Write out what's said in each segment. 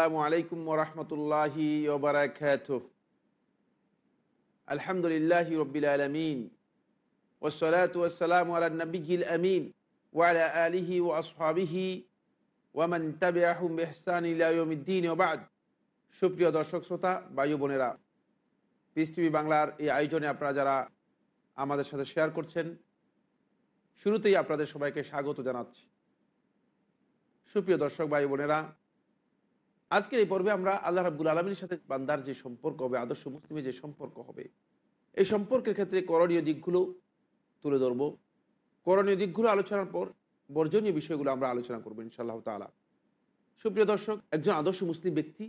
আসসালামু আলাইকুম ওরহমতুল্লাহি ওবরাকাত আলহামদুলিল্লাহ রবিল আলমিন। ওসলাত ওসালাম আলা নবীল আমিন ওয়ালা আলিহি ও আসহাবিহি ওয়ামান তাবে আহম বেহসান ইলাউদ্দিন ওবাদ সুপ্রিয় দর্শক শ্রোতা বায়ু বোনেরা পিস টিভি বাংলার এই আয়োজনে আপনারা যারা আমাদের সাথে শেয়ার করছেন, শুরুতেই আপনাদের সবাইকে স্বাগত জানাচ্ছি। সুপ্রিয় দর্শক বায়ু বোনেরা আজকের এই পর্বে আমরা আল্লাহ রাবুল আলমীর সাথে বান্দার যে সম্পর্ক হবে, আদর্শ মুসলিমের যে সম্পর্ক হবে, এই সম্পর্কের ক্ষেত্রে করণীয় দিকগুলো তুলে ধরব। করণীয় দিকগুলো আলোচনার পর বর্জনীয় বিষয়গুলো আমরা আলোচনা করব ইনশাআল্লাহ তালা সুপ্রিয় দর্শক, একজন আদর্শ মুসলিম ব্যক্তি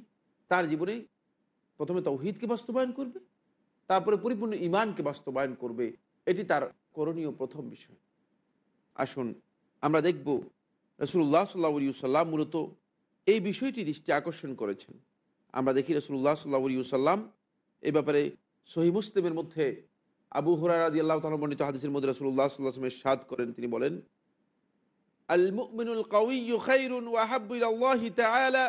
তার জীবনে প্রথমে তৌহিদকে বাস্তবায়ন করবে, তারপরে পরিপূর্ণ ইমানকে বাস্তবায়ন করবে, এটি তার করণীয় প্রথম বিষয়। আসুন, আমরা দেখব রসুল্লাহ সাল্লা সাল্লাম মূলত এই বিষয়টি দৃষ্টি আকর্ষণ করেছেন। আমরা দেখি রসুল্লাহ সাল্লা সাল্লাম এই ব্যাপারে সহি মুসলিমের মধ্যে আবু হুরারাদি আল্লাহ তালবর্ণিত হাদিসের মধ্যে রসুল্লাহ সাল্লাহামের সাদ করেন। তিনি বলেন আল মুমিনুল কাউইয়ু খাইরুন ওয়াহাব্বু ইলাল্লাহি তাআলা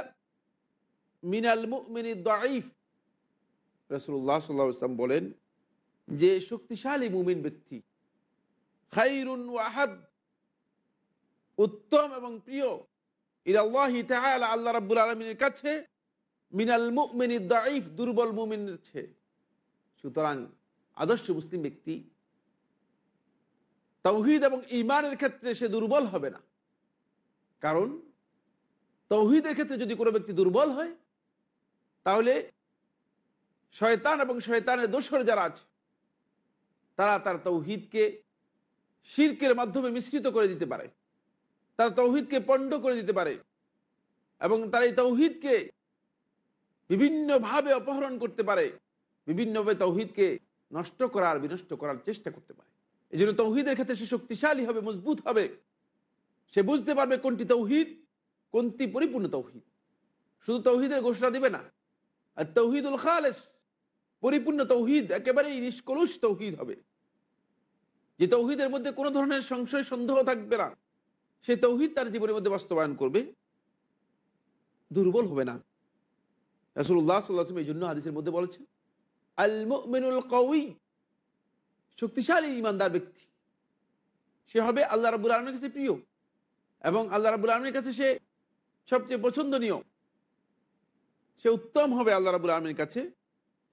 মিনাল মুমিনিদ দাঈফ। রাসূলুল্লাহ সাল্লাল্লাহু আলাইহি বলেন, যে শক্তিশালী মুমিন ব্যক্তি খাইরুন ওয়াহাব উত্তম এবং প্রিয় ইরাল্লাহি তাআলা আল্লাহ রাব্বুল আলামিনের কাছে মিনাল মুমিনিদ দাঈফ, দুর্বল মুমিনের সুতরাং আদর্শ মুসলিম ব্যক্তি তৌহিদ এবং ইমানের ক্ষেত্রে সে দুর্বল হবে না। কারণ তৌহিদের ক্ষেত্রে যদি কোনো ব্যক্তি দুর্বল হয়, তাহলে শয়তান এবং শয়তানের দোষর যারা আছে, তারা তার তৌহিদকে শির্কের মাধ্যমে মিশ্রিত করে দিতে পারে। তারা তৌহিদকে পণ্ড করে দিতে পারে এবং তারা এই তৌহিদকে বিভিন্নভাবে অপহরণ করতে পারে, বিভিন্নভাবে তৌহিদকে নষ্ট করার, বিনষ্ট করার চেষ্টা করতে পারে। এই জন্য তৌহিদের ক্ষেত্রে সে শক্তিশালী হবে, মজবুত হবে। সে বুঝতে পারবে কোনটি তৌহিদ, কোনটি পরিপূর্ণ তৌহিদ। শুধু তৌহিদের ঘোষণা দিবে না। আর তৌহিদুল খালেস, পরিপূর্ণ তৌহিদ, একেবারেই নিষ্কলুষ তৌহিদ হবে। যে তৌহিদের মধ্যে কোনো ধরনের সংশয়, সন্দেহ থাকবে না। সে তৌহিদ তার জীবনের মধ্যে বাস্তবায়ন করবে। দুর্বল হবে না। রাসুল্লাহ সাল্লাহ এই জন্য হাদিসের মধ্যে বলেছেন আল মিনুল কউই শক্তিশালী ইমানদার ব্যক্তি। সে হবে আল্লাহ রাবুল আলমের কাছে প্রিয় এবং আল্লাহ রাবুল আলমের কাছে সে সবচেয়ে পছন্দনীয়। সে উত্তম হবে আল্লাহ রাবুল আলমের কাছে।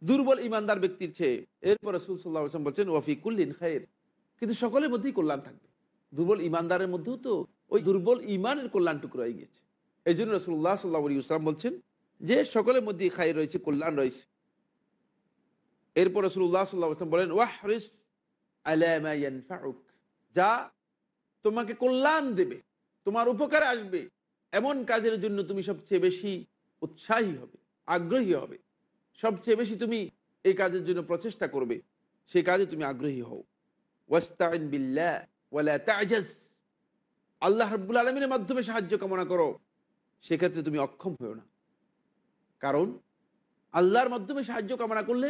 দুর্বল ইমানদার ব্যক্তির চেয়ে। এরপর রসুল সাল্লাহ আসলাম বলছেন ওয়াফিকুল্লিন খায়ের কিন্তু সকলের মধ্যেই কল্যাণ থাকবে। দুর্বল ইমানদারের মধ্যেও তো ওই দুর্বল ইমানের কল্যাণটুকু রয়ে গেছে এই জন্য রসুল্লাহ সাল্লাহ ইসলাম বলছেন যে, সকলের মধ্যে খাই রয়েছে, কল্যাণ রয়েছে। এরপর রসুল্লাহ সাল্লাহ আসলাম বলেন, ওয়াহরিস আলামাউক যা তোমাকে কল্যাণ দেবে, তোমার উপকারে আসবে। এমন কাজের জন্য তুমি সবচেয়ে বেশি উৎসাহী হবে, আগ্রহী হবে। সবচেয়ে বেশি তুমি এই কাজের জন্য প্রচেষ্টা করবে সেই কাজে তুমি আগ্রহী হও। ওয়াস্তাইন বিল্লাহ ওয়ালা তাজাজ। আল্লাহ রব্বুল আলমিনের মাধ্যমে সাহায্য কামনা করো, সেক্ষেত্রে তুমি অক্ষম হও না। কারণ আল্লাহর মাধ্যমে সাহায্য কামনা করলে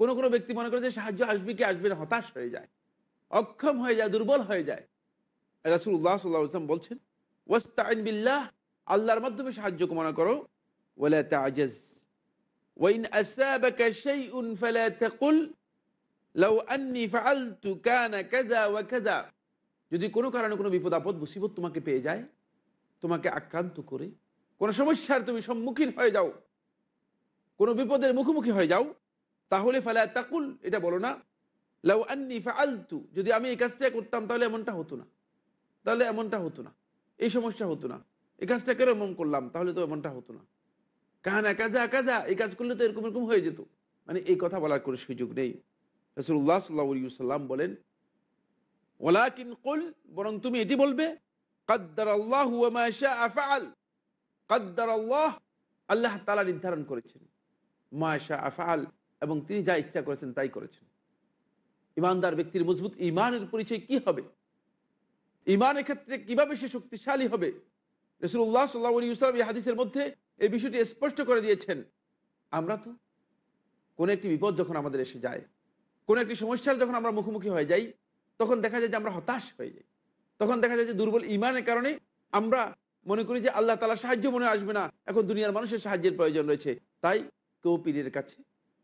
কোনো কোনো ব্যক্তি মনে করে যে সাহায্য আসবে কি আসবে না, হতাশ হয়ে যায়, অক্ষম হয়ে যায়, দুর্বল হয়ে যায়। রাসুল্লাহ সাল্লাহ ইসলাম বলছেন ওয়াস্তাইন বিল্লাহ, আল্লাহর মাধ্যমে সাহায্য কামনা করো, ওয়ালা তাজাজ ওয়াইন আসাবাকা শাইউন ফালা তাকুল, লাউ আন্নি ফাআলতু কানা কাযা ওয়া যদি কোনো কারণে কোনো বিপদ, আপদ, মুসিবত তোমাকে পেয়ে যায়, তোমাকে আক্রান্ত করে, কোনো সমস্যার তুমি সম্মুখীন হয়ে যাও, কোনো বিপদের মুখোমুখি হয়ে যাও, তাহলে ফালা তাকুল, এটা বলো না, লাউ আন্নি ফাআলতু, যদি আমি এই কাজটা করতাম তাহলে এমনটা হতো না, তাহলে এমনটা হতো না, এই সমস্যা হতো না, এই কাজটা কেন এমন করলাম তাহলে তো এমনটা হতো না, কানা কাজা কাজা, এই কাজ করলে তো এরকম এরকম হয়ে যেত মানে এই কথা বলার কোনো সুযোগ নেই রসুল্লাহ সাল্লাহ সাল্লাম বলেন ওলাকিন কুল, বরং তুমি এটি বলবে কাদ্দার আল্লাহ আফআল কাদ্দার আল্লাহ আল্লাহ তালা নির্ধারণ করেছেন মাশা আফআল এবং তিনি যা ইচ্ছা করেছেন তাই করেছেন। ইমানদার ব্যক্তির মজবুত ইমানের পরিচয় কি হবে? ইমানের ক্ষেত্রে কীভাবে সে শক্তিশালী হবে? রসুল্লাহ সাল্লাহ এই হাদিসের মধ্যে এই বিষয়টি স্পষ্ট করে দিয়েছেন। আমরা তো কোনো একটি বিপদ যখন আমাদের এসে যায়, কোনো একটি সমস্যার যখন আমরা মুখোমুখি হয়ে যাই তখন দেখা যায় যে আমরা হতাশ হয়ে যাই। তখন দেখা যায় যে দুর্বল ইমানের কারণে আমরা মনে করি যে আল্লাহ তালা সাহায্য মনে আসবে না। এখন দুনিয়ার মানুষের সাহায্যের প্রয়োজন রয়েছে। তাই কেউ পীরের কাছে,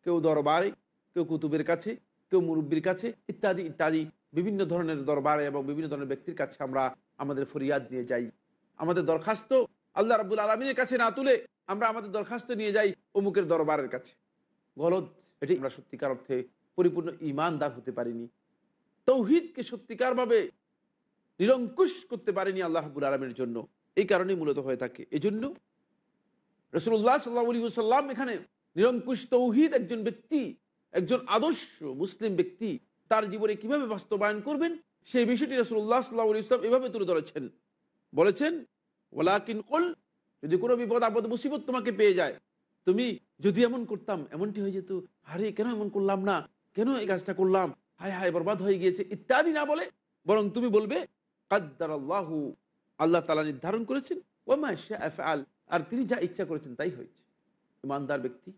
কেউ দরবারে, কেউ কুতুবের কাছে, কেউ মুরব্বীর কাছে ইত্যাদি ইত্যাদি বিভিন্ন ধরনের দরবারে এবং বিভিন্ন ধরনের ব্যক্তির কাছে আমরা আমাদের ফরিয়াদ নিয়ে যাই। আমাদের দরখাস্ত আল্লাহ রাবুল আলমিনের কাছে না তুলে আমরা আমাদের দরখাস্ত নিয়ে যাই অমুকের দরবারের কাছে। গলত এটি আমরা সত্যিকার অর্থে পরিপূর্ণ ইমানদার হতে পারিনি। তৌহিদকে সত্যিকারভাবে নিরঙ্কুশ করতে পারেনি আল্লাহ রাবুল আলমের জন্য। এই কারণেই মূলত হয়ে থাকে। এই জন্য রসুল্লাহ সাল্লাহ সাল্লাম এখানে নিরঙ্কুশ তৌহিদ একজন ব্যক্তি, একজন আদর্শ মুসলিম ব্যক্তি, তার জীবনে কীভাবে বাস্তবায়ন করবেন, সেই বিষয়টি রসুল্লাহ সাল্লাহ ইসলাম এভাবে তুলে ধরেছেন। বলেছেন ওলাকিন কল, যদি কোনো বিপদ, আপদ, মুসিবত তোমাকে পেয়ে যায়, তুমি যদি এমন করতাম, এমনটি হয়ে যেত, আরে, কেন এমন করলাম না? কেন এই কাজটা করলাম? হায় হায় বরবাদ হয়ে গিয়েছে ইত্যাদি না বলে, বরং তুমি বলবে কাদ্দার আল্লাহু আল্লাহ তালা নির্ধারণ করেছেন ওমা আল আর তিনি যা ইচ্ছা করেছেন তাই হয়েছে। ইমানদার ব্যক্তি,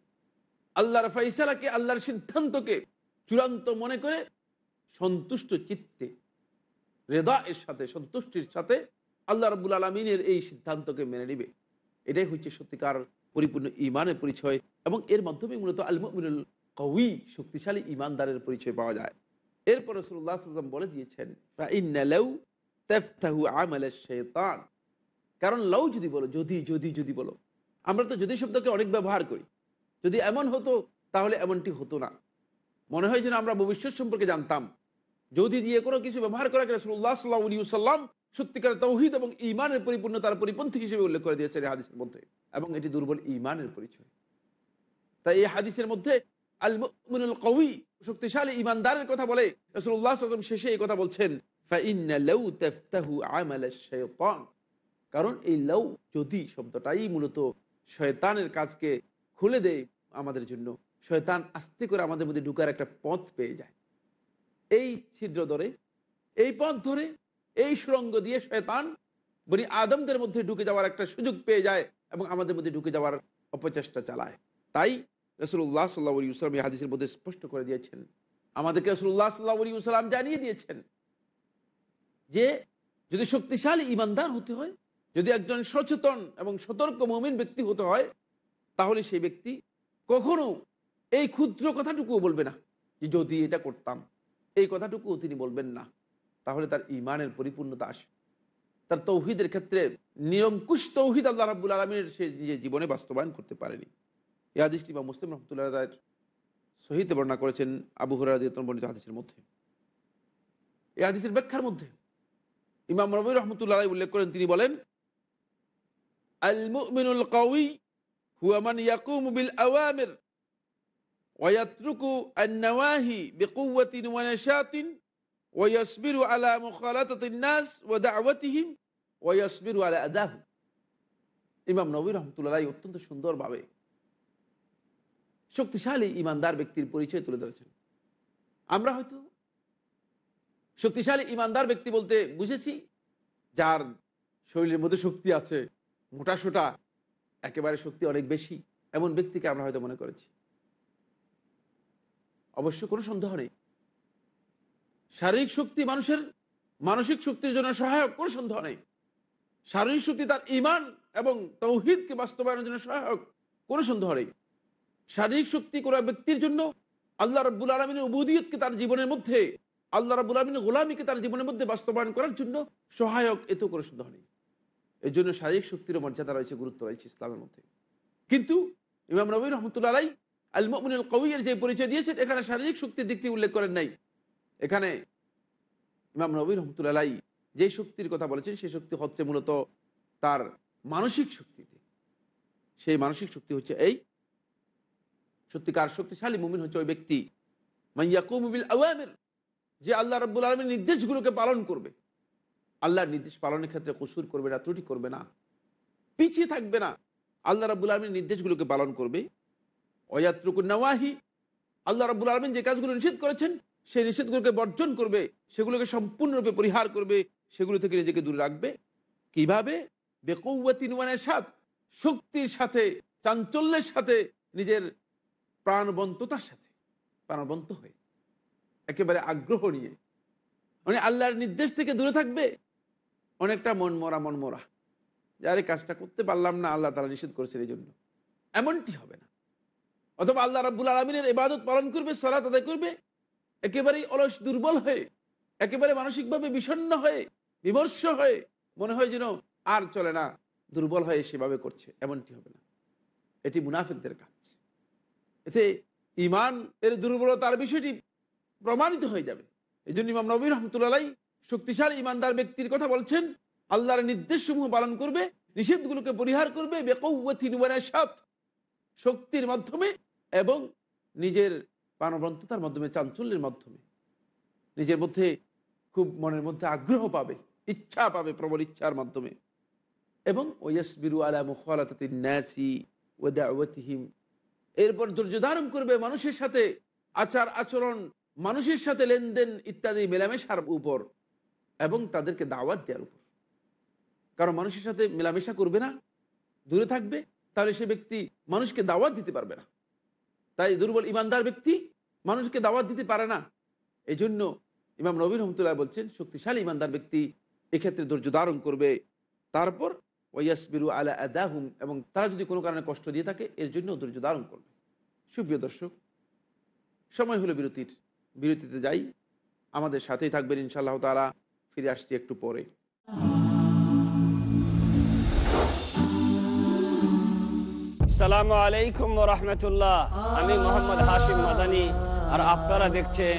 আল্লাহর ফাইসালাকে আল্লাহর সিদ্ধান্তকে চূড়ান্ত মনে করে সন্তুষ্ট চিত্তে রেদা এর সাথে, সন্তুষ্টির সাথে আল্লাহ রবুল আলমিনের এই সিদ্ধান্তকে মেনে নিবে। এটাই হচ্ছে সত্যিকার পরিপূর্ণ ইমানের পরিচয় এবং এর মাধ্যমে মূলত আলমিনুল কউই শক্তিশালী ইমানদারের পরিচয় পাওয়া যায়। এরপর রসুল্লাহ বলে দিয়েছেন কারণ লাউ যদি বলো, যদি যদি যদি বলো, আমরা তো যদি শব্দকে অনেক ব্যবহার করি, যদি এমন হতো, তাহলে এমনটি হতো না। মনে হয় যেন আমরা ভবিষ্যৎ সম্পর্কে জানতাম। যদি দিয়ে কোনো কিছু ব্যবহার করা রসুল্লাহ সাল্লাহ আলী সাল্লাম সত্যিকার তৌহিদ এবং ইমানের পরিপূর্ণতার পরিপন্থী হিসেবে উল্লেখ করে দিয়েছেন হাদিসের মধ্যে, এবং এটি দুর্বল ইমানের পরিচয়। তাই এই হাদিসের মধ্যে শক্তিশালী ইমানদারের কথা বলে রসুল্লাহ সাল্লাম শেষে এই কথা বলছেন কারণ এই লৌ যদি শব্দটাই মূলত শয়তানের কাজকে খুলে দেয় আমাদের জন্য, শয়তান আস্তে করে আমাদের মধ্যে ঢুকার একটা পথ পেয়ে যায়। এই ছিদ্র ধরে, এই পথ ধরে, এই সুরঙ্গ দিয়ে শয়তান বনি আদমদের মধ্যে ঢুকে যাওয়ার একটা সুযোগ পেয়ে যায় এবং আমাদের মধ্যে ঢুকে যাওয়ার অপচেষ্টা চালায়। তাই রসুল্লাহ সাল্লাহ ইসলাম এই হাদিসের মধ্যে স্পষ্ট করে দিয়েছেন। আমাদেরকে রসুল্লাহ সাল্লাহ সাল্লাম জানিয়ে দিয়েছেন যে যদি শক্তিশালী ইমানদার হতে হয়, যদি একজন সচেতন এবং সতর্ক মমিন ব্যক্তি হতে হয়, তাহলে সেই ব্যক্তি কখনো এই ক্ষুদ্র কথাটুকুও বলবে না যে যদি এটা করতাম, এই কথাটুকুও তিনি বলবেন না। তাহলে তার ইমানের পরিপূর্ণতা আসে। তার তৌহিদের ক্ষেত্রে নিরঙ্কুশ তৌহিদ আল্লাহ রাবুল আলমীর সে নিজের জীবনে বাস্তবায়ন করতে পারেনি। এই হাদিসটি বা মুসলিম রহমতুল্লাহ রায়ের সহিত বর্ণনা করেছেন আবু হরাদিয়তন বর্ণিত হাদিসের মধ্যে। এই হাদিসের ব্যাখ্যার মধ্যে ইমাম রবি রহমতুল্লাহ উল্লেখ করেন, তিনি বলেন আল হুয়ামান আওয়ামের আলা ইমাম অত্যন্ত সুন্দরভাবে শক্তিশালী ইমানদার ব্যক্তির পরিচয় তুলে ধরেছেন। আমরা হয়তো শক্তিশালী ইমানদার ব্যক্তি বলতে বুঝেছি, যার শরীরের মধ্যে শক্তি আছে, মোটা সোটা, একেবারে শক্তি অনেক বেশি, এমন ব্যক্তিকে আমরা হয়তো মনে করেছি। অবশ্য কোনো সন্দেহ নেই। শারীরিক শক্তি মানুষের, মানসিক শক্তির জন্য সহায়ক কোনো সন্দেহ নেই। শারীরিক শক্তি তার ইমান এবং তৌহিদকে বাস্তবায়নের জন্য সহায়ক কোনো সন্দেহ নেই। শারীরিক শক্তি কোনো ব্যক্তির জন্য আল্লাহ রব্বুল আলমিনের উবুদিয়তকে তার জীবনের মধ্যে, আল্লাহ রাবুল আলমিনের গোলামীকে তার জীবনের মধ্যে বাস্তবায়ন করার জন্য সহায়ক এতেও কোনো সন্দেহ নেই। এর জন্য শারীরিক শক্তিরও মর্যাদা রয়েছে, গুরুত্ব রয়েছে ইসলামের মধ্যে। কিন্তু ইমাম নবী রহমতুল্লাহ আলাই আল মমিনুল কবির যে পরিচয় দিয়েছেন, এখানে শারীরিক শক্তির দিকটি উল্লেখ করেন নাই। এখানে ইমাম নবী রহমতুল্লাহ যে শক্তির কথা বলেছেন, সেই শক্তি হচ্ছে মূলত তার মানসিক শক্তিতে সেই মানসিক শক্তি হচ্ছে এই সত্যিকার শক্তিশালী মুমিন হচ্ছে ওই ব্যক্তি। মাইয়াকুমবিল আওয়ামের, যে আল্লাহ রব্বুল আলমীর নির্দেশগুলোকে পালন করবে। আল্লাহর নির্দেশ পালনের ক্ষেত্রে কসুর করবে না, ত্রুটি করবে না, পিছিয়ে থাকবে না। আল্লাহ রাবুল আলমীর নির্দেশগুলোকে পালন করবে। অয়াত্রকুর নওয়াহি, আল্লাহ রাবুল আলমিন যে কাজগুলো নিষেধ করেছেন, সেই নিষেধগুলোকে বর্জন করবে, সেগুলোকে সম্পূর্ণরূপে পরিহার করবে, সেগুলো থেকে নিজেকে দূরে রাখবে। কীভাবে? বেকৌয়াতিন সাপ শক্তির সাথে, চাঞ্চল্যের সাথে নিজের প্রাণবন্ততার সাথে, প্রাণবন্ত হয়ে, একেবারে আগ্রহ নিয়ে। মানে আল্লাহর নির্দেশ থেকে দূরে থাকবে, অনেকটা মন মরা মন মরা যারে কাজটা করতে পারলাম না, আল্লাহ তারা নিষেধ করেছেন এই জন্য এমনটি হবে না। অথবা আল্লাহ রাবুল আলমিনের এবাদত পালন করবে, সলাত আদায় করবে, একেবারেই অলস দুর্বল হয়ে, একেবারে মানসিকভাবে বিষণ্ন হয়ে, বিমর্ষ হয়ে, মনে হয় যেন আর চলে না, দুর্বল হয়ে সেভাবে করছে, এমনটি হবে না। এটি মুনাফিকদের কাজ। এতে ইমান এর দুর্বলতার বিষয়টি প্রমাণিত হয়ে যাবে। এই জন্য ইমাম নবী রহমতুল্লাহ শক্তিশালী ইমানদার ব্যক্তির কথা বলছেন, আল্লাহর নির্দেশসমূহ পালন করবে, নিষেধগুলোকে পরিহার করবে শক্তির মাধ্যমে এবং নিজের প্রাণবন্ততার মাধ্যমে, চাঞ্চল্যের মাধ্যমে। নিজের মধ্যে খুব মনের মধ্যে আগ্রহ পাবে, ইচ্ছা পাবে, প্রবল ইচ্ছার মাধ্যমে। এবং ওয়াসবিরু আলা মুখালাতিনাসি ওয়াদাওয়াতিহিম এরপর ধৈর্য ধারণ করবে মানুষের সাথে, আচার, আচরণ, মানুষের সাথে লেনদেন ইত্যাদি মেলামেশার উপর এবং তাদেরকে দাওয়াত দেওয়ার উপর। কারণ মানুষের সাথে মেলামেশা করবে না, দূরে থাকবে, তাহলে সে ব্যক্তি মানুষকে দাওয়াত দিতে পারবে না। তাই দুর্বল ইমানদার ব্যক্তি মানুষকে দাওয়াত দিতে পারে না। এই জন্য ইমাম নবীর রহমতুল্লাহ বলছেন, শক্তিশালী ইমানদার ব্যক্তি এক্ষেত্রে ধৈর্য ধারণ করবে। তারপর ওয়াসবিরু আলা আদাহুম, এবং তারা যদি কোনো কারণে কষ্ট দিয়ে থাকে, এর জন্য ধৈর্য ধারণ করবে। সুপ্রিয় দর্শক, সময় হলো বিরতির। বিরতিতে যাই। আমাদের সাথেই থাকবেন ইনশাআল্লাহ তারা ফিরে আসছি একটু পরে। আসসালামু আলাইকুম রহমতুল্লাহ। আমি মোহাম্মদ হাশিম মাদানি, আর আপনারা দেখছেন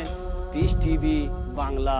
পিস টিভি বাংলা।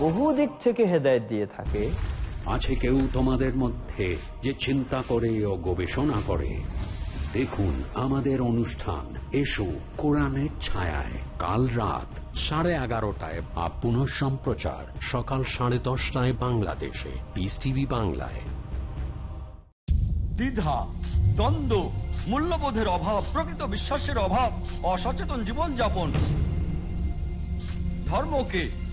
বহু দিক থেকে হেদায়েত দিয়ে থাকে। আছে কেউ তোমাদের মধ্যে যে চিন্তা করে ও গবেষণা করে? দেখুন আমাদের অনুষ্ঠান। এসো কোরআনের ছায়ায়। কাল রাত সাড়ে এগারোটায় বা পুনঃ সম্প্রচার। সকাল সাড়ে দশটায় বাংলাদেশে। পিস টিভি বাংলায়। দ্বিধা দ্বন্দ্ব মূল্যবোধের অভাব প্রকৃত বিশ্বাসের অভাব অসচেতন জীবনযাপন। ধর্মকে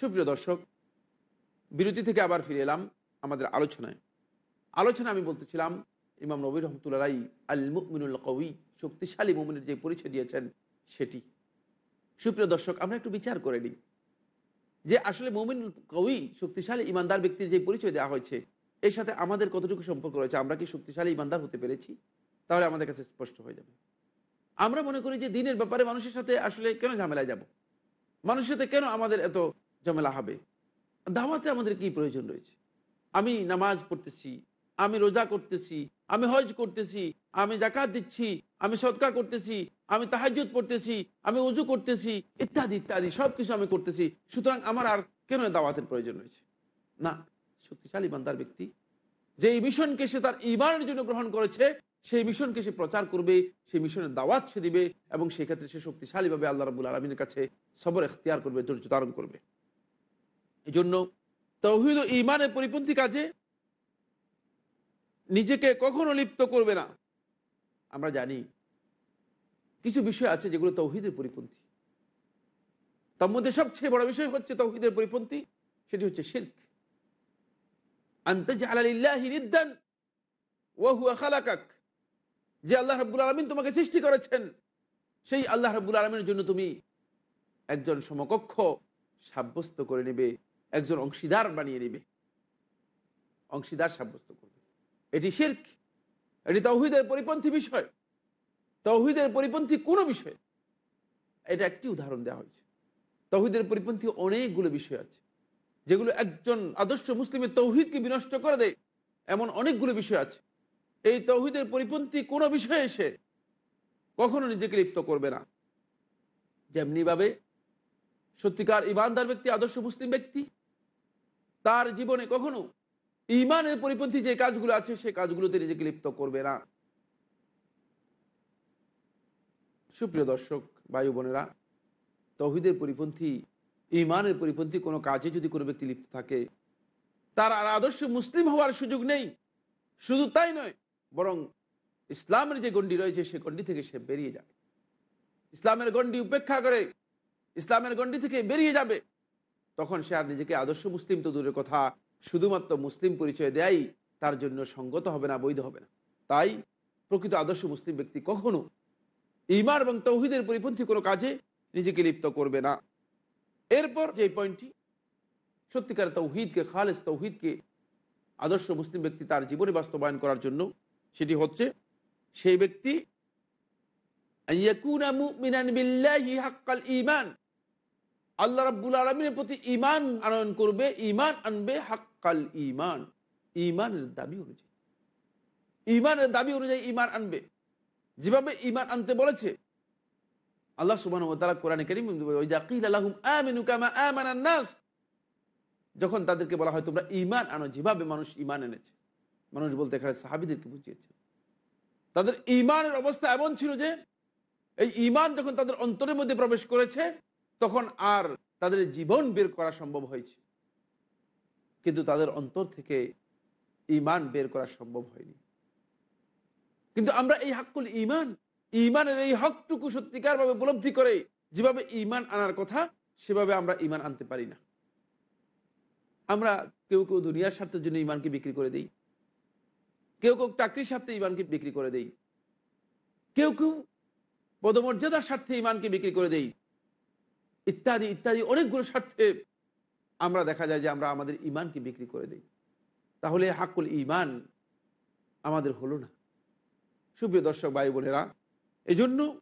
সুপ্রিয় দর্শক, বিরতি থেকে আবার ফিরে এলাম আমাদের আলোচনায়। আলোচনা আমি বলতেছিলাম, ইমাম নবীর নবী রহমতুল্লাহ আল মুমিনুল কবি শক্তিশালী মুমিনের যে পরিচয় দিয়েছেন, সেটি। সুপ্রিয় দর্শক, আমরা একটু বিচার করে নিই। যে আসলে মুমিনুল কবি শক্তিশালী ইমানদার ব্যক্তির যে পরিচয় দেওয়া হয়েছে, এর সাথে আমাদের কতটুকু সম্পর্ক রয়েছে, আমরা কি শক্তিশালী ইমানদার হতে পেরেছি? তাহলে আমাদের কাছে স্পষ্ট হয়ে যাবে। আমরা মনে করি যে দিনের ব্যাপারে মানুষের সাথে আসলে কেন ঝামেলায় যাব? মানুষের সাথে কেন আমাদের এত ঝামেলা হবে। দাওয়াতে আমাদের কি প্রয়োজন রয়েছে? আমি নামাজ পড়তেছি, আমি রোজা করতেছি, আমি হজ করতেছি, আমি জাকাত দিচ্ছি, আমি সৎকা করতেছি, আমি তাহাজুদ পড়তেছি, আমি উজু করতেছি, ইত্যাদি ইত্যাদি সব কিছু আমি করতেছি। সুতরাং আমার আর কেন দাওয়াতের প্রয়োজন রয়েছে? না, শক্তিশালী বান্দার ব্যক্তি যে এই মিশনকে সে তার ইমানের জন্য গ্রহণ করেছে, সেই মিশনকে সে প্রচার করবে, সেই মিশনের দাওয়াত সে দিবে এবং সেক্ষেত্রে সে শক্তিশালীভাবে আল্লাহ রাবুল আলমিনের কাছে সবর এখতিয়ার করবে, ধৈর্য ধারণ করবে। এই জন্য তৌহিদ ইমানের পরিপন্থী কাজে নিজেকে কখনো লিপ্ত করবে না। আমরা জানি কিছু বিষয় আছে যেগুলো তৌহিদের পরিপন্থী। তার মধ্যে সবচেয়ে বড় বিষয় হচ্ছে তৌহিদের পরিপন্থী, সেটি হচ্ছে শিল্প যে আল্লাহ রাব্বুল আলমিন তোমাকে সৃষ্টি করেছেন, সেই আল্লাহ রাব্বুল আলমিনের জন্য তুমি একজন সমকক্ষ সাব্যস্ত করে নেবে। একজন অংশীদার বানিয়ে নেবে। অংশীদার সাব্যস্ত করবে। এটি শির্ক। এটি তৌহিদের পরিপন্থী বিষয়। তৌহিদের পরিপন্থী কোনো বিষয় এটা একটি উদাহরণ দেওয়া হয়েছে। তৌহিদের পরিপন্থী অনেকগুলো বিষয় আছে। যেগুলো একজন আদর্শ মুসলিমের তৌহিদকে বিনষ্ট করে দেয়। এমন অনেকগুলো বিষয় আছে। এই তৌহিদের পরিপন্থী কোনো বিষয়ে এসে কখনো নিজেকে লিপ্ত করবে না। যেমনিভাবে সত্যিকার ইমানদার ব্যক্তি, আদর্শ মুসলিম ব্যক্তি তার জীবনে কখনো ইমানের পরিপন্থী যে কাজগুলো আছে, সে কাজগুলোতে নিজেকে লিপ্ত করবে না। সুপ্রিয় দর্শক বায়ু বোনেরা, তৌহিদের পরিপন্থী, ইমানের পরিপন্থী কোনো কাজে যদি কোনো ব্যক্তি লিপ্ত থাকে, তার আর আদর্শ মুসলিম হওয়ার সুযোগ নেই। শুধু তাই নয়, বরং ইসলামের যে গণ্ডি রয়েছে, সে গণ্ডি থেকে সে বেরিয়ে যাবে। ইসলামের গণ্ডি উপেক্ষা করে, ইসলামের গণ্ডি থেকে বেরিয়ে যাবে। তখন সে আর নিজেকে আদর্শ মুসলিম তো দূরের কথা, শুধুমাত্র মুসলিম পরিচয় দেয়াই তার জন্য সঙ্গত হবে না, বৈধ হবে না। তাই প্রকৃত আদর্শ মুসলিম ব্যক্তি কখনো ইমার এবং তৌহিদের পরিপন্থী কোনো কাজে নিজেকে লিপ্ত করবে না। এরপর যে পয়েন্টটি সত্যিকার তৌহিদকে খালেজ তৌহিদকে আদর্শ মুসলিম ব্যক্তি তার জীবনে বাস্তবায়ন করার জন্য, সেটি হচ্ছে সেই ব্যক্তি ইমান আল্লাহ রাব্বুল আলমিনের প্রতি ইমান আনয়ন করবে ইমান আনবে হাক্কাল ইমান ইমানের দাবি অনুযায়ী। ইমানের দাবি অনুযায়ী ইমান আনবে। যেভাবে ইমান আনতে বলেছে, আল্লাহ সুবাহ কোরআন করিম যখন তাদেরকে বলা হয়, তোমরা ইমান আনো। যেভাবে মানুষ ইমান এনেছে, মানুষ বলতে এখানে সাহাবিদেরকে বুঝিয়েছে। তাদের ইমানের অবস্থা এমন ছিল যে, এই ইমান যখন তাদের অন্তরের মধ্যে প্রবেশ করেছে তখন আর তাদের জীবন বের করা সম্ভব হয়েছে কিন্তু তাদের অন্তর থেকে ইমান বের করা সম্ভব হয়নি। কিন্তু আমরা এই হাক্কুল ইমান ইমানের এই হকটুকু সত্যিকার ভাবে উপলব্ধি করে যেভাবে ইমান আনার কথা, সেভাবে আমরা ইমান আনতে পারি না। আমরা কেউ কেউ দুনিয়ার স্বার্থের জন্য ইমানকে বিক্রি করে দেই। কেউ কেউ চাকরির স্বার্থে ইমানকে বিক্রি করে দেই। কেউ কেউ পদমর্যাদার স্বার্থে ইমানকে বিক্রি করে দেই। ইত্যাদি ইত্যাদি অনেকগুলো স্বার্থে আমরা দেখা যায় যে আমরা আমাদের ইমানকে বিক্রি করে দিই। তাহলে হাকুল ইমান আমাদের হলো না। সুপ্রিয় দর্শক, ভাই বোনেরা এই জন্য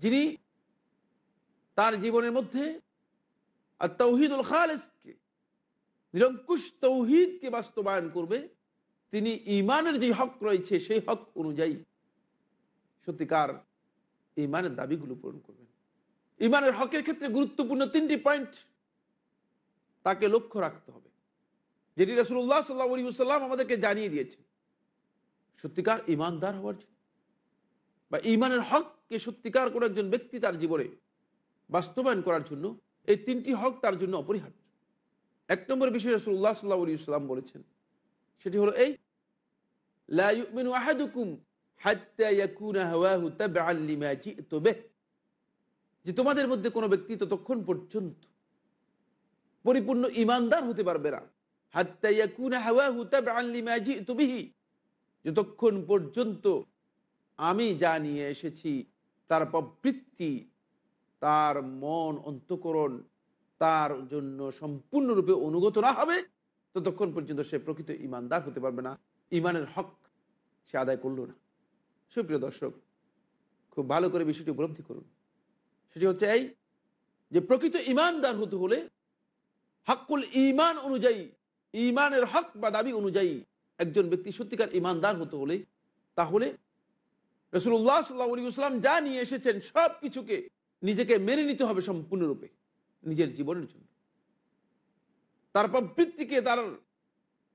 যিনি তার জীবনের মধ্যে আর তৌহিদুল খালেসকে, নিরঙ্কুশ তৌহিদকে বাস্তবায়ন করবে, তিনি ইমানের যে হক রয়েছে, সেই হক অনুযায়ী সত্যিকার ইমানের দাবিগুলো পূরণ করবেন। ইমানের হকের ক্ষেত্রে গুরুত্বপূর্ণ তিনটি পয়েন্ট তাকে লক্ষ্য রাখতে হবে, যেটি রসুল্লাহ সাল্লা সাল্লাম আমাদেরকে জানিয়ে দিয়েছে সত্যিকার ইমানদার হওয়ার জন্য বা ইমানের হককে সত্যিকার করে একজন ব্যক্তি তার জীবনে বাস্তবায়ন করার জন্য এই তিনটি হক তার জন্য অপরিহার্য। এক নম্বর বিষয় রসুল্লাহ সাল্লাহ সাল্লাম বলেছেন, সেটি হলো এই যে তোমাদের মধ্যে কোনো ব্যক্তি ততক্ষণ পর্যন্ত পরিপূর্ণ ইমানদার হতে পারবে না। যতক্ষণ পর্যন্ত আমি যা নিয়ে এসেছি, তার প্রবৃত্তি, তার মন অন্তকরণ, তার জন্য সম্পূর্ণরূপে অনুগত না হবে, ততক্ষণ পর্যন্ত সে প্রকৃত ইমানদার হতে পারবে না। ইমানের হক সে আদায় করল না। সুপ্রিয় দর্শক, খুব ভালো করে বিষয়টি উপলব্ধি করুন। সেটি হচ্ছে এই যে প্রকৃত ইমানদার হতে হলে হাক্কুল ইমান অনুযায়ী ইমানের হক বা দাবি অনুযায়ী একজন ব্যক্তি সত্যিকার ইমানদার হতে হলে তাহলে রসুল্লাহ সাল্লাহাম যা নিয়ে এসেছেন সব কিছুকে নিজেকে মেনে নিতে হবে সম্পূর্ণরূপে নিজের জীবনের জন্য। তার প্রবৃত্তিকে, তার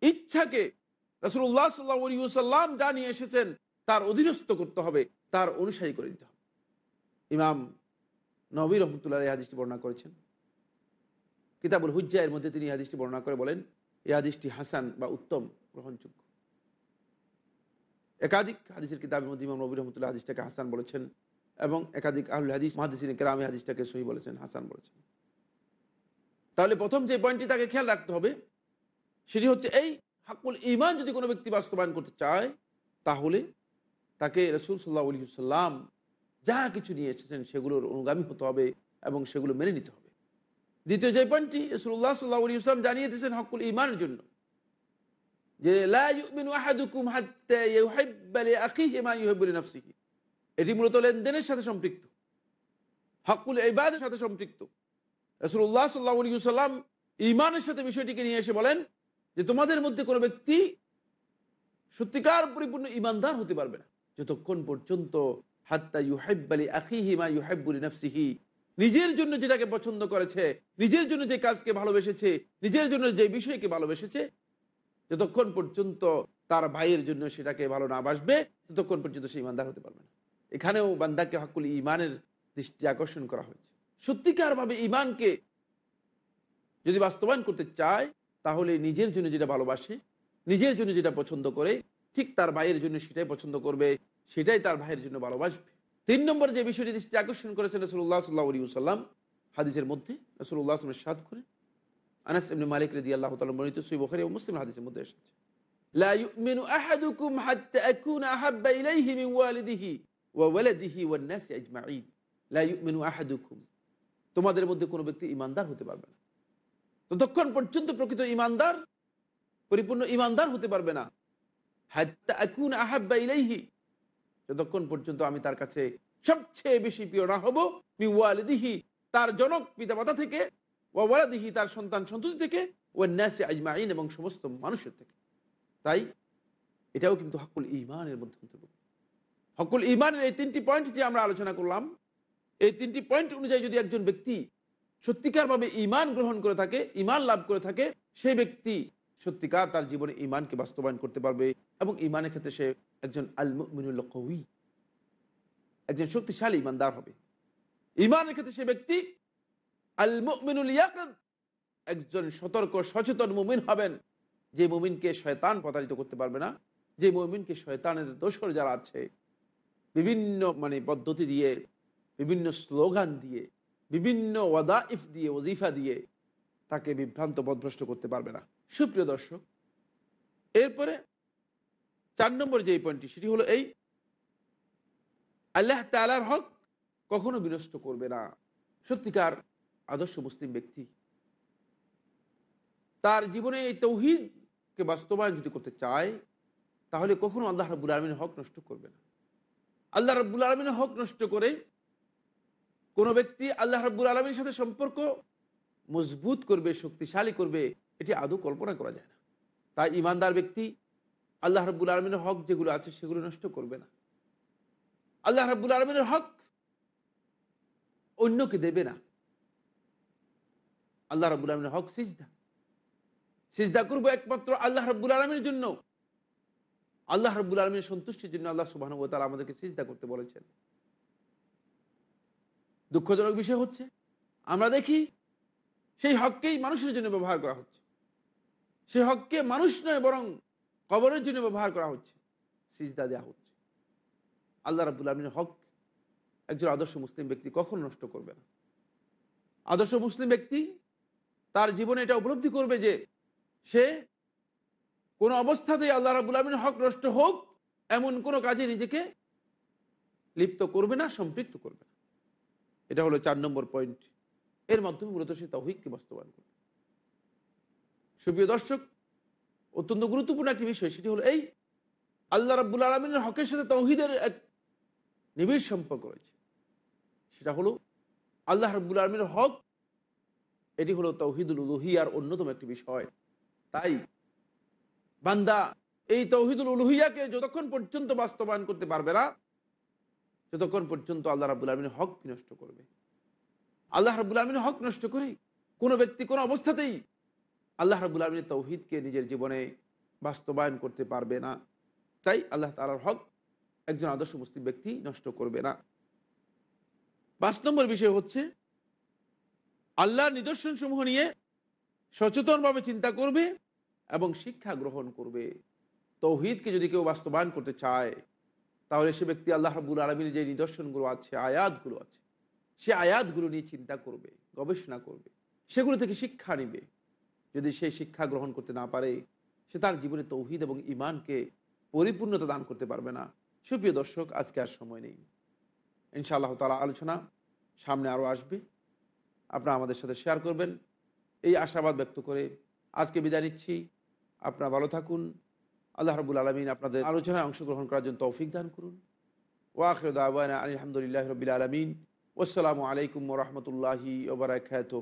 ইচ্ছাকে রসুল্লাহ সাল্লাহ সাল্লাম যা নিয়ে এসেছেন তার অধীনস্থ করতে হবে, তার অনুসারী করে দিতে হবে। ইমাম নবী রহমতুল্লাহ এই হাদিসটি বর্ণনা করেছেন। কিতাবুল হুজ্জা এর মধ্যে তিনি হাদিসটি বর্ণনা করে বলেন, এই হাদিসটি হাসান বা উত্তম, গ্রহণযোগ্য। একাধিক হাদিসের কিতাবের মধ্যে ইমাম নবী রহমতুল্লাহ হাদিসটাকে হাসান বলেছেন এবং একাধিক আহুল হাদিস মাহাদিসিন কেরামে হাদিসটাকে সহি বলেছেন, হাসান বলেছেন। তাহলে প্রথম যে পয়েন্টটি তাকে খেয়াল রাখতে হবে, সেটি হচ্ছে এই হাকুল ইমান যদি কোনো ব্যক্তি বাস্তবায়ন করতে চায়, তাহলে তাকে রসুল সাল্লাহ আলী সাল্লাম যা কিছু নিয়ে এসেছেন সেগুলোর অনুগামী হতে হবে এবং সেগুলো মেনে নিতে হবে। দ্বিতীয় যে পয়েন্টটি রসুল্লাহ সাল্লাহ আলী ইসলাম জানিয়ে দিয়েছেন হকুল ইমানের জন্য। যে এটি মূলত লেনদেনের সাথে সম্পৃক্ত। হকুল ইবাদের সাথে সম্পৃক্ত। রসুল্লাহ সাল্লাহ আলী সাল্লাম ইমানের সাথে বিষয়টিকে নিয়ে এসে বলেন যে, তোমাদের মধ্যে কোনো ব্যক্তি সত্যিকার পরিপূর্ণ ইমানদার হতে পারবে না। যতক্ষণ পর্যন্ত নিজের জন্য যেটাকে পছন্দ করেছে, নিজের জন্য যে কাজকে ভালোবেসেছে, নিজের জন্য যে বিষয়কে ভালোবেসেছে, যতক্ষণ পর্যন্ত তার ভাইয়ের জন্য সেটাকে ভালো না বাসবে, ততক্ষণ পর্যন্ত সে ইমানদার হতে পারবে না। এখানেও বান্দাকে হাকুল ইমানের দৃষ্টি আকর্ষণ করা হয়েছে। সত্যিকারভাবে ইমানকে যদি বাস্তবায়ন করতে চায়, তাহলে নিজের জন্য যেটা ভালোবাসে, নিজের জন্য যেটা পছন্দ করে, ঠিক তার ভাইয়ের জন্য সেটাই পছন্দ করবে সেটাই তার ভাইয়ের জন্য ভালোবাসবে। তিন নম্বর যে বিষয়টি দৃষ্টি আকর্ষণ করেছেন রসুল্লাহ সাল্লাহ আলী সাল্লাম হাদিসের মধ্যে রসুল্লাহ আসলামের সাদ করে, আনাস ইবনে মালিক রেদি আল্লাহ তাআলা বর্ণিত সহি বুখারী ও মুসলিম হাদিসের মধ্যে এসেছে। তোমাদের মধ্যে কোনো ব্যক্তি ইমানদার হতে পারবে না। ততক্ষণ পর্যন্ত প্রকৃত ইমানদার পরিপূর্ণ ইমানদার হতে পারবে না। হাত্তা আকুনা আহাব্বা ইলাইহি যতক্ষণ পর্যন্ত আমি তার কাছে সবচেয়ে বেশি প্রিয় না হব, মি ওয়ালিদিহি, তার জনক পিতামাতা থেকে ওয়ালাদিহি, তার সন্তান সন্ততি থেকে, ও ন্যাসে আজমাইন এবং সমস্ত মানুষের থেকে। তাই এটাও কিন্তু হকুল ইমানের মধ্যে অন্তর্ভুক্ত। হকুল ইমানের এই তিনটি পয়েন্ট যে আমরা আলোচনা করলাম, এই তিনটি পয়েন্ট অনুযায়ী যদি একজন ব্যক্তি সত্যিকারভাবে ইমান গ্রহণ করে থাকে ইমান লাভ করে থাকে, সেই ব্যক্তি সত্যিকার তার জীবনে ইমানকে বাস্তবায়ন করতে পারবে এবং ইমানের ক্ষেত্রে সে একজন আল মিনুল কউই একজন শক্তিশালী ইমানদার হবে। ইমানের ক্ষেত্রে সে ব্যক্তি আল মিনুল ইয়াকাদ একজন সতর্ক, সচেতন মুমিন হবেন। যে মুমিনকে শয়তান প্রতারিত করতে পারবে না, যে মুমিনকে শয়তানের দোষর যারা আছে, বিভিন্ন মানে পদ্ধতি দিয়ে, বিভিন্ন স্লোগান দিয়ে, বিভিন্ন ওয়াদাইফ দিয়ে ওজিফা দিয়ে তাকে বিভ্রান্ত, বদভ্রষ্ট করতে পারবে না। সুপ্রিয় দর্শক, এরপরে চার নম্বর যে পয়েন্টটি, সেটি হলো এই, আল্লাহ তালার হক কখনো বিনষ্ট করবে না। সত্যিকার আদর্শ মুসলিম ব্যক্তি তার জীবনে এই তৌহিদকে বাস্তবায়ন যদি করতে চায়, তাহলে কখনো আল্লাহ রাবুল আলমিনের হক নষ্ট করবে না। আল্লাহ রাবুল আলমিনের হক নষ্ট করে কোনো ব্যক্তি আল্লাহ রাবুল আলমীর সাথে সম্পর্ক মজবুত করবে, শক্তিশালী করবে এটি আদৌ কল্পনা করা যায় না। তাই ইমানদার ব্যক্তি আল্লাহ রাবুল আলমিনের হক যেগুলো আছে সেগুলো নষ্ট করবে না। আল্লাহ রাবুল আলমিনের হক অন্যকে দেবে না। আল্লাহ রাবুল আলমিনের হক সিজদা। সিজদা করব একমাত্র আল্লাহ রাবুল আলমীর জন্য। আল্লাহ রাবুল আলমীর সন্তুষ্টির জন্য আল্লাহ সুবাহ আমাদেরকে সিজদা করতে বলেছেন। দুঃখজনক বিষয় হচ্ছে, আমরা দেখি সেই হককেই মানুষের জন্য ব্যবহার করা হচ্ছে। সেই হককে মানুষ নয়, বরং কবরের জন্য ব্যবহার করা হচ্ছে, সিজদা দেওয়া হচ্ছে। আল্লাহ রাবুল আলমিনের হক একজন আদর্শ মুসলিম ব্যক্তি কখন নষ্ট করবে না। আদর্শ মুসলিম ব্যক্তি তার জীবনে এটা উপলব্ধি করবে যে সে কোনো অবস্থাতেই আল্লাহ রাবুল আলমিনের হক নষ্ট হোক, এমন কোনো কাজে নিজেকে লিপ্ত করবে না, সম্পৃক্ত করবে না। এটা হলো চার নম্বর পয়েন্ট। এর মাধ্যমে মূলত সে তহিদকে বাস্তবায়ন করবে। সুপ্রিয় দর্শক, অত্যন্ত গুরুত্বপূর্ণ একটি বিষয়, সেটি হলো এই, আল্লাহ রাবুল আলমিনের হকের সাথে তৌহিদের এক নিবিড় সম্পর্ক রয়েছে। সেটা হলো আল্লাহ রাবুল আলমিনের হক, এটি হলো তৌহিদুল উলুহিয়ার অন্যতম একটি বিষয়। তাই বান্দা এই তৌহিদুল উলুহিয়াকে যতক্ষণ পর্যন্ত বাস্তবায়ন করতে পারবে না যতক্ষণ পর্যন্ত আল্লাহ রাবুল আলমিনের হক নষ্ট করবে। আল্লাহ রাবুল আলমিনের হক নষ্ট করে কোনো ব্যক্তি কোনো অবস্থাতেই আল্লাহ রাবুল আলমিনের তৌহিদকে নিজের জীবনে বাস্তবায়ন করতে পারবে না। তাই আল্লাহ তালার হক একজন আদর্শ মুসলিম ব্যক্তি নষ্ট করবে না। পাঁচ নম্বর বিষয় হচ্ছে, আল্লাহর নিদর্শন সমূহ নিয়ে সচেতনভাবে চিন্তা করবে এবং শিক্ষা গ্রহণ করবে। তৌহিদকে যদি কেউ বাস্তবায়ন করতে চায়, তাহলে সে ব্যক্তি আল্লাহ রাবুল আলমীর যে নিদর্শনগুলো আছে, আয়াতগুলো আছে, সে আয়াতগুলো নিয়ে চিন্তা করবে, গবেষণা করবে, সেগুলো থেকে শিক্ষা নিবে। যদি সে শিক্ষা গ্রহণ করতে না পারে, সে তার জীবনে তৌহিদ এবং ইমানকে পরিপূর্ণতা দান করতে পারবে না। সুপ্রিয় দর্শক, আজকে আর সময় নেই। ইনশাআল্লাহ তালা আলোচনা সামনে আরও আসবে। আপনারা আমাদের সাথে শেয়ার করবেন। এই আশাবাদ ব্যক্ত করে আজকে বিদায় নিচ্ছি। আপনারা ভালো থাকুন। আল্লাহ রবুল আলমিন আপনাদের আলোচনায় অংশগ্রহণ করার জন্য তৌফিক দান করুন। ওয়াখির দাওয়ানা আলহামদুলিল্লাহ রবিল আলমিন। আসসালামু আলাইকুম রহমতুল্লাহি ওবরাকাত